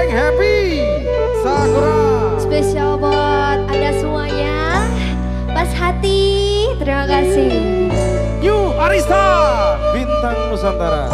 Geng Happy Sakura. Spesial buat ada semuanya. Pas hati, terima kasih. You Arista Bintang Nusantara.